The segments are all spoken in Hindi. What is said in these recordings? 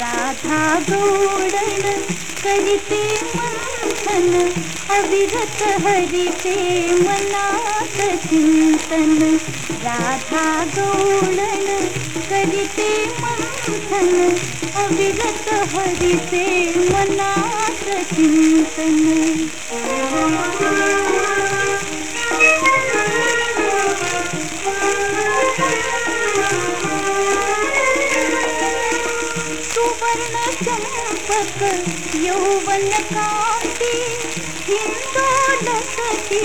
राधा गोडण करीते मंथन अविरत हरिते मनात चिंतन। राधा गोडण करीते मंथन अविरत हरिते मनात चिंतन। सुवर्ण चंपक यौवन कांती हिंदोलसती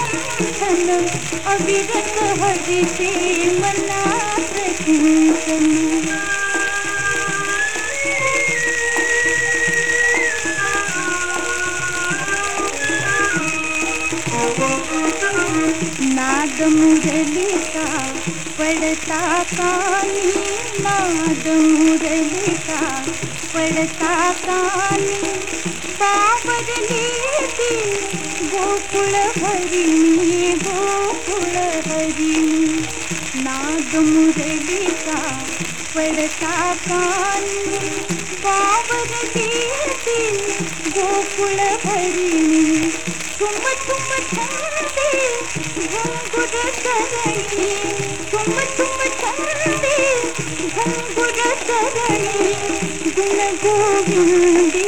अविरत हरिते मनात चिंतन नाद मुरली का पड़ता कानी नाद मुरली का पड़ता कानी बाबर लीती குலஹரி நீகோ குலஹரி நாகமுரளிகா படதா காந்தி பாவர தீர்த்தி கோகுலஹரி நீ தும்ப தும்ப தந்தி தும்ப தும்ப தந்தி குண கோவிந்தி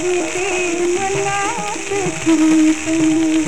मनात चिंतन